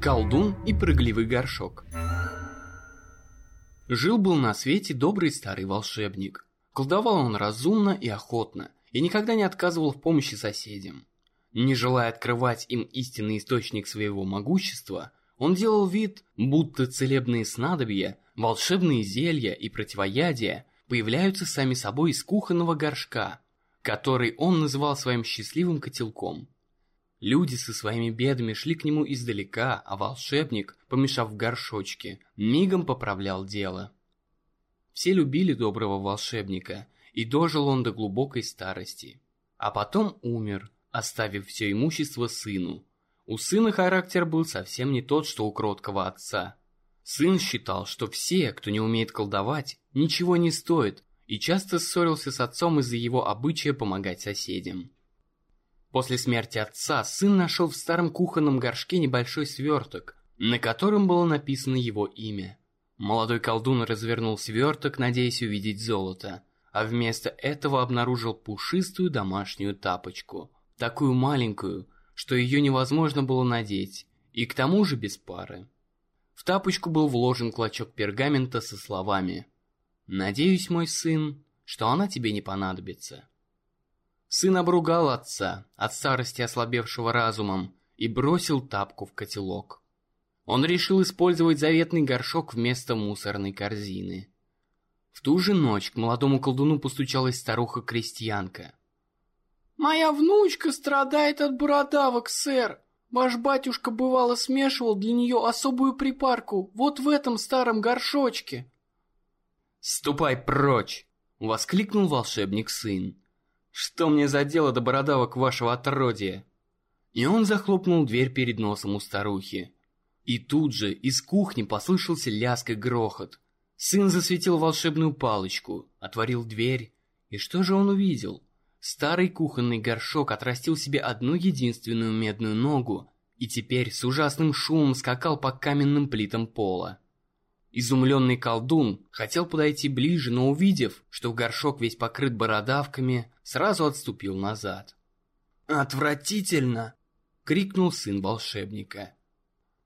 Колдун и прыгливый горшок Жил-был на свете добрый старый волшебник. Колдовал он разумно и охотно, и никогда не отказывал в помощи соседям. Не желая открывать им истинный источник своего могущества, он делал вид, будто целебные снадобья, волшебные зелья и противоядия появляются сами собой из кухонного горшка, который он называл своим счастливым котелком. Люди со своими бедами шли к нему издалека, а волшебник, помешав в горшочке, мигом поправлял дело. Все любили доброго волшебника, и дожил он до глубокой старости. А потом умер, оставив все имущество сыну. У сына характер был совсем не тот, что у кроткого отца. Сын считал, что все, кто не умеет колдовать, ничего не стоит, и часто ссорился с отцом из-за его обычая помогать соседям. После смерти отца сын нашел в старом кухонном горшке небольшой сверток, на котором было написано его имя. Молодой колдун развернул сверток, надеясь увидеть золото, а вместо этого обнаружил пушистую домашнюю тапочку, такую маленькую, что ее невозможно было надеть, и к тому же без пары. В тапочку был вложен клочок пергамента со словами «Надеюсь, мой сын, что она тебе не понадобится». Сын обругал отца, от старости ослабевшего разумом, и бросил тапку в котелок. Он решил использовать заветный горшок вместо мусорной корзины. В ту же ночь к молодому колдуну постучалась старуха-крестьянка. «Моя внучка страдает от бородавок, сэр. Ваш батюшка бывало смешивал для нее особую припарку вот в этом старом горшочке». «Ступай прочь!» — воскликнул волшебник-сын. Что мне за дело до бородавок вашего отродья? И он захлопнул дверь перед носом у старухи. И тут же из кухни послышался лязг и грохот. Сын засветил волшебную палочку, отворил дверь. И что же он увидел? Старый кухонный горшок отрастил себе одну единственную медную ногу и теперь с ужасным шумом скакал по каменным плитам пола. Изумленный колдун хотел подойти ближе, но увидев, что горшок весь покрыт бородавками, сразу отступил назад. «Отвратительно!» — крикнул сын волшебника.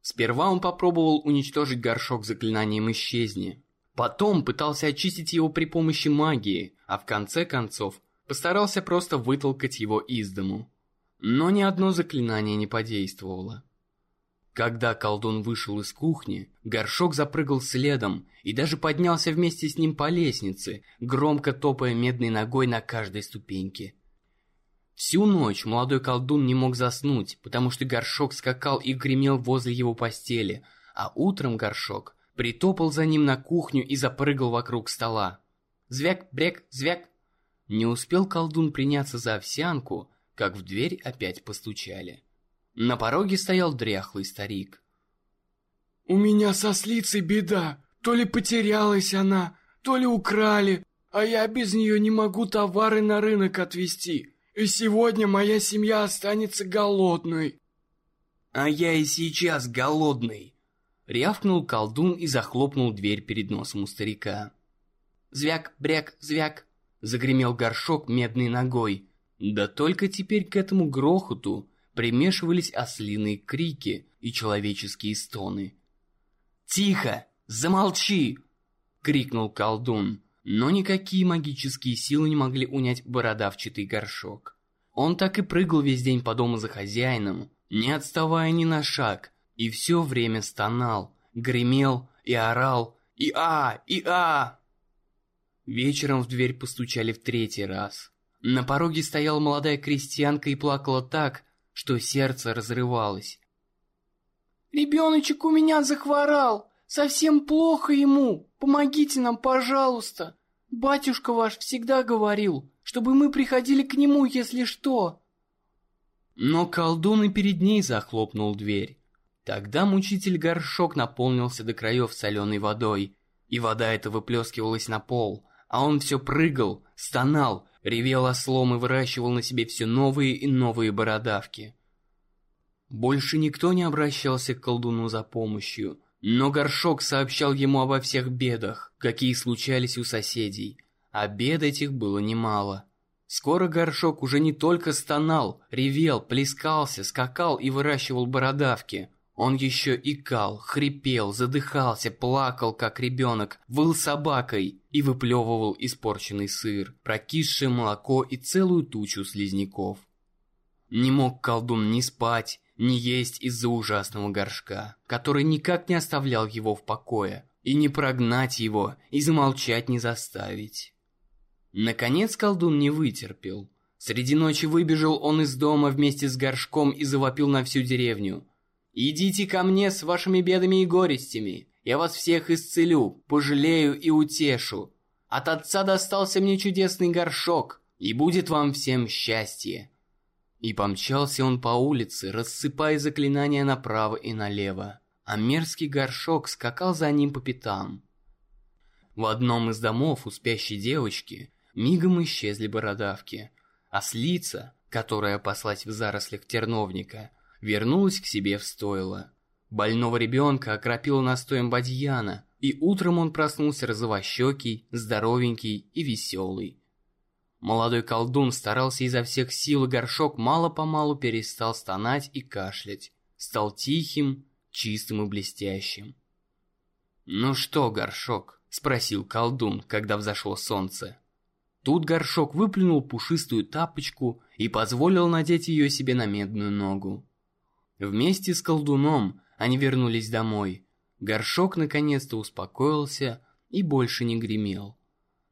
Сперва он попробовал уничтожить горшок заклинанием «Исчезни». Потом пытался очистить его при помощи магии, а в конце концов постарался просто вытолкать его из дому. Но ни одно заклинание не подействовало. Когда колдун вышел из кухни, горшок запрыгал следом и даже поднялся вместе с ним по лестнице, громко топая медной ногой на каждой ступеньке. Всю ночь молодой колдун не мог заснуть, потому что горшок скакал и гремел возле его постели, а утром горшок притопал за ним на кухню и запрыгал вокруг стола. Звяк, брек, звяк. Не успел колдун приняться за овсянку, как в дверь опять постучали. На пороге стоял дряхлый старик. «У меня со слицей беда. То ли потерялась она, то ли украли, а я без нее не могу товары на рынок отвезти. И сегодня моя семья останется голодной». «А я и сейчас голодный», — рявкнул колдун и захлопнул дверь перед носом у старика. «Звяк, бряк, звяк», — загремел горшок медной ногой. Да только теперь к этому грохоту примешивались ослиные крики и человеческие стоны. «Тихо! Замолчи!» — крикнул колдун, но никакие магические силы не могли унять бородавчатый горшок. Он так и прыгал весь день по дому за хозяином, не отставая ни на шаг, и все время стонал, гремел и орал «И а! И а!». Вечером в дверь постучали в третий раз. На пороге стояла молодая крестьянка и плакала так, что сердце разрывалось. «Ребеночек у меня захворал! Совсем плохо ему! Помогите нам, пожалуйста! Батюшка ваш всегда говорил, чтобы мы приходили к нему, если что!» Но колдун и перед ней захлопнул дверь. Тогда мучитель горшок наполнился до краев соленой водой, и вода эта выплескивалась на пол, а он все прыгал, стонал, ревел ослом и выращивал на себе все новые и новые бородавки. Больше никто не обращался к колдуну за помощью, но горшок сообщал ему обо всех бедах, какие случались у соседей, а бед этих было немало. Скоро горшок уже не только стонал, ревел, плескался, скакал и выращивал бородавки. Он еще икал, хрипел, задыхался, плакал, как ребенок, выл собакой и выплевывал испорченный сыр, прокисшее молоко и целую тучу слизняков. Не мог колдун ни спать, ни есть из-за ужасного горшка, который никак не оставлял его в покое, и не прогнать его, и замолчать не заставить. Наконец колдун не вытерпел. Среди ночи выбежал он из дома вместе с горшком и завопил на всю деревню. «Идите ко мне с вашими бедами и горестями, я вас всех исцелю, пожалею и утешу. От отца достался мне чудесный горшок, и будет вам всем счастье». И помчался он по улице, рассыпая заклинания направо и налево, а мерзкий горшок скакал за ним по пятам. В одном из домов у спящей девочки мигом исчезли бородавки, а слица, которая паслась в зарослях терновника, вернулась к себе в стойло. Больного ребенка окропила настоем бадьяна, и утром он проснулся розовощекий, здоровенький и веселый. Молодой колдун старался изо всех сил, и горшок мало-помалу перестал стонать и кашлять. Стал тихим, чистым и блестящим. «Ну что, горшок?» – спросил колдун, когда взошло солнце. Тут горшок выплюнул пушистую тапочку и позволил надеть ее себе на медную ногу. Вместе с колдуном они вернулись домой. Горшок наконец-то успокоился и больше не гремел.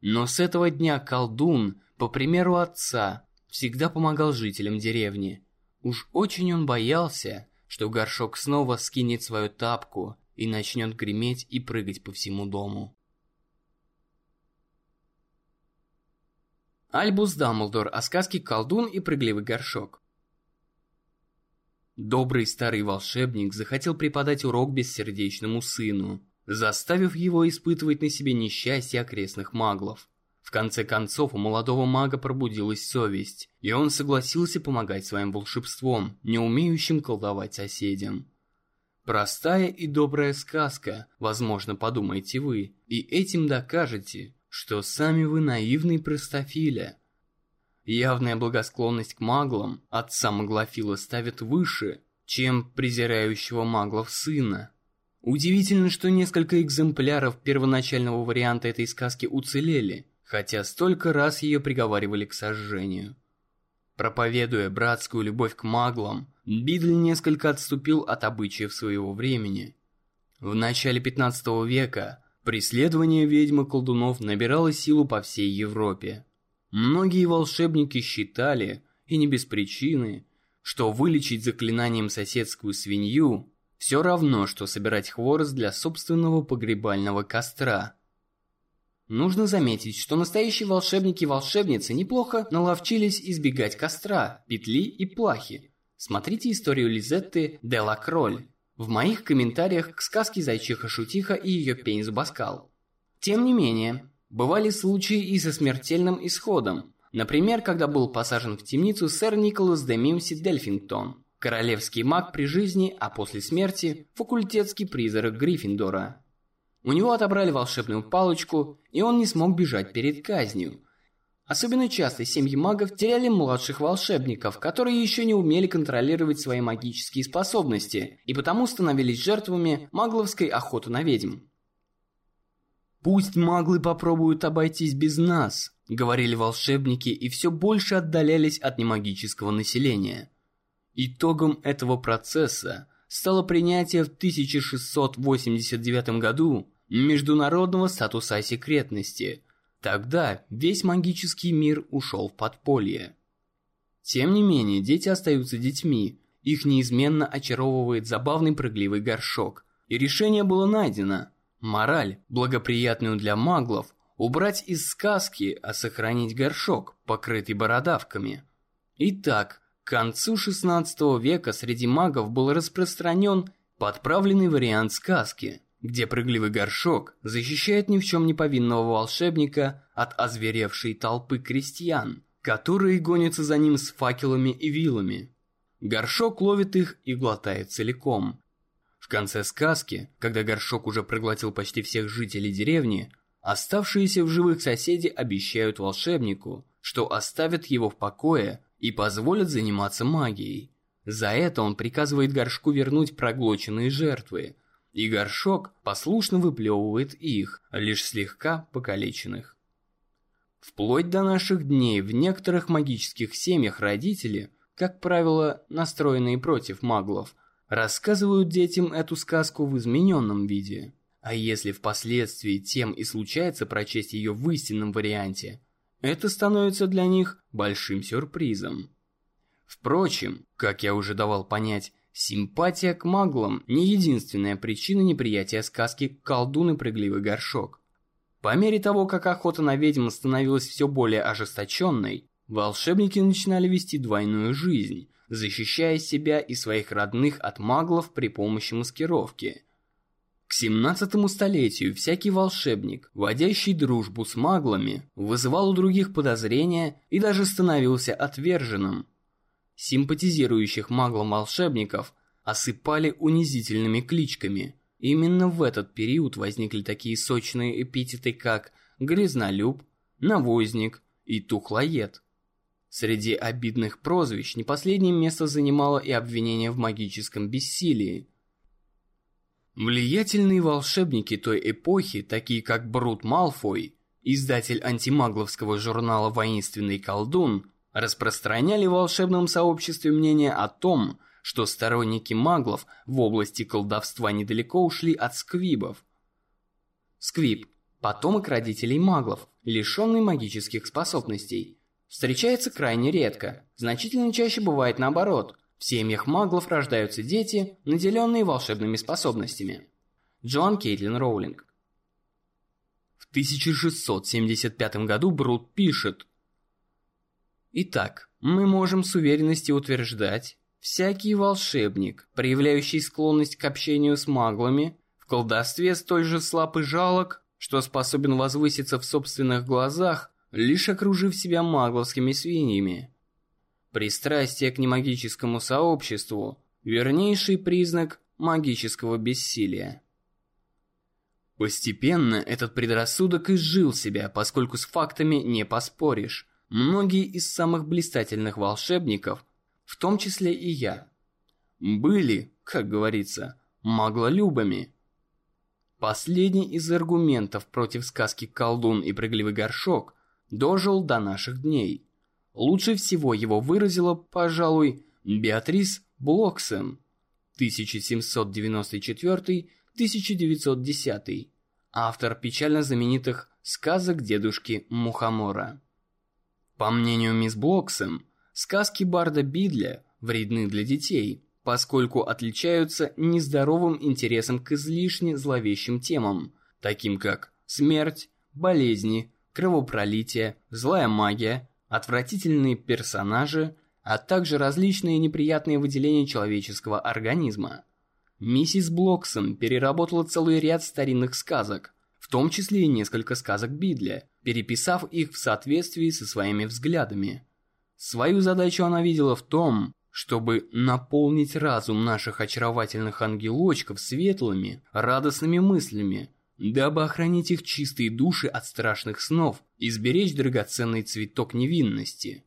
Но с этого дня колдун по примеру отца, всегда помогал жителям деревни. Уж очень он боялся, что горшок снова скинет свою тапку и начнет греметь и прыгать по всему дому. Альбус Дамблдор о сказке «Колдун и прыгливый горшок». Добрый старый волшебник захотел преподать урок бессердечному сыну, заставив его испытывать на себе несчастье окрестных маглов. В конце концов, у молодого мага пробудилась совесть, и он согласился помогать своим волшебством, не умеющим колдовать соседям. Простая и добрая сказка, возможно, подумаете вы, и этим докажете, что сами вы наивный простофиля. Явная благосклонность к маглам отца Маглофила ставит выше, чем презирающего маглов сына. Удивительно, что несколько экземпляров первоначального варианта этой сказки уцелели, хотя столько раз ее приговаривали к сожжению. Проповедуя братскую любовь к маглам, Бидль несколько отступил от обычаев своего времени. В начале 15 века преследование ведьм и колдунов набирало силу по всей Европе. Многие волшебники считали, и не без причины, что вылечить заклинанием соседскую свинью все равно, что собирать хворост для собственного погребального костра – Нужно заметить, что настоящие волшебники и волшебницы неплохо наловчились избегать костра, петли и плахи. Смотрите историю Лизетты де ла Кроль в моих комментариях к сказке «Зайчиха-шутиха» и ее пень Зубаскал. Тем не менее, бывали случаи и со смертельным исходом. Например, когда был посажен в темницу сэр Николас де Мимси Дельфингтон, королевский маг при жизни, а после смерти – факультетский призрак Гриффиндора. У него отобрали волшебную палочку, и он не смог бежать перед казнью. Особенно часто семьи магов теряли младших волшебников, которые еще не умели контролировать свои магические способности, и потому становились жертвами магловской охоты на ведьм. «Пусть маглы попробуют обойтись без нас», — говорили волшебники, и все больше отдалялись от немагического населения. Итогом этого процесса стало принятие в 1689 году международного статуса секретности. Тогда весь магический мир ушел в подполье. Тем не менее, дети остаются детьми, их неизменно очаровывает забавный прыгливый горшок. И решение было найдено. Мораль, благоприятную для маглов, убрать из сказки, а сохранить горшок, покрытый бородавками. Итак, к концу XVI века среди магов был распространен подправленный вариант сказки, где прыгливый горшок защищает ни в чем не повинного волшебника от озверевшей толпы крестьян, которые гонятся за ним с факелами и вилами. Горшок ловит их и глотает целиком. В конце сказки, когда горшок уже проглотил почти всех жителей деревни, оставшиеся в живых соседи обещают волшебнику, что оставят его в покое и позволят заниматься магией. За это он приказывает горшку вернуть проглоченные жертвы, и горшок послушно выплевывает их, лишь слегка покалеченных. Вплоть до наших дней в некоторых магических семьях родители, как правило, настроенные против маглов, рассказывают детям эту сказку в измененном виде. А если впоследствии тем и случается прочесть ее в истинном варианте, это становится для них большим сюрпризом. Впрочем, как я уже давал понять, симпатия к маглам не единственная причина неприятия сказки «Колдун и прыгливый горшок». По мере того, как охота на ведьм становилась все более ожесточенной, волшебники начинали вести двойную жизнь, защищая себя и своих родных от маглов при помощи маскировки. К 17 столетию всякий волшебник, водящий дружбу с маглами, вызывал у других подозрения и даже становился отверженным – симпатизирующих маглам волшебников осыпали унизительными кличками. Именно в этот период возникли такие сочные эпитеты, как «грязнолюб», «навозник» и «тухлоед». Среди обидных прозвищ не последнее место занимало и обвинение в магическом бессилии. Влиятельные волшебники той эпохи, такие как Брут Малфой, издатель антимагловского журнала «Воинственный колдун», распространяли в волшебном сообществе мнение о том, что сторонники маглов в области колдовства недалеко ушли от сквибов. Сквиб – потомок родителей маглов, лишенный магических способностей. Встречается крайне редко, значительно чаще бывает наоборот. В семьях маглов рождаются дети, наделенные волшебными способностями. Джоан Кейтлин Роулинг В 1675 году Брут пишет, Итак, мы можем с уверенностью утверждать, всякий волшебник, проявляющий склонность к общению с маглами, в колдовстве столь же слаб и жалок, что способен возвыситься в собственных глазах, лишь окружив себя магловскими свиньями. Пристрастие к немагическому сообществу – вернейший признак магического бессилия. Постепенно этот предрассудок изжил себя, поскольку с фактами не поспоришь. Многие из самых блистательных волшебников, в том числе и я, были, как говорится, маглолюбами. Последний из аргументов против сказки «Колдун и прыгливый горшок» дожил до наших дней. Лучше всего его выразила, пожалуй, Беатрис Блоксен, 1794-1910, автор печально знаменитых «Сказок дедушки Мухомора». По мнению мисс Блоксом, сказки Барда Бидля вредны для детей, поскольку отличаются нездоровым интересом к излишне зловещим темам, таким как смерть, болезни, кровопролитие, злая магия, отвратительные персонажи, а также различные неприятные выделения человеческого организма. Миссис Блоксон переработала целый ряд старинных сказок, в том числе и несколько сказок Бидля, переписав их в соответствии со своими взглядами. Свою задачу она видела в том, чтобы наполнить разум наших очаровательных ангелочков светлыми, радостными мыслями, дабы охранить их чистые души от страшных снов и сберечь драгоценный цветок невинности.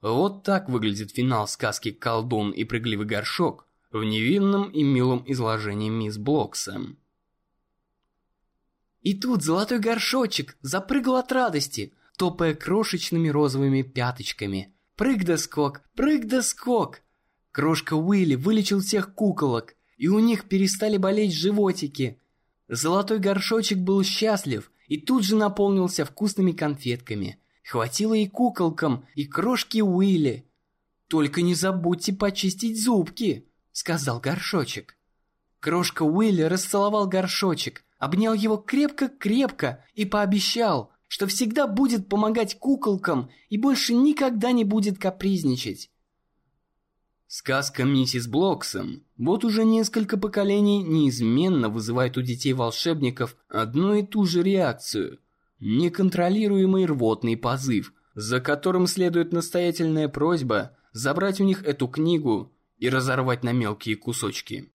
Вот так выглядит финал сказки «Колдун и прыгливый горшок» в невинном и милом изложении мисс Блоксом. И тут золотой горшочек запрыгал от радости, топая крошечными розовыми пяточками. Прыг да скок, прыг да скок. Крошка Уилли вылечил всех куколок, и у них перестали болеть животики. Золотой горшочек был счастлив и тут же наполнился вкусными конфетками. Хватило и куколкам, и крошки Уилли. «Только не забудьте почистить зубки», — сказал горшочек. Крошка Уилли расцеловал горшочек, обнял его крепко-крепко и пообещал, что всегда будет помогать куколкам и больше никогда не будет капризничать. Сказка миссис Блоксом вот уже несколько поколений неизменно вызывает у детей-волшебников одну и ту же реакцию – неконтролируемый рвотный позыв, за которым следует настоятельная просьба забрать у них эту книгу и разорвать на мелкие кусочки.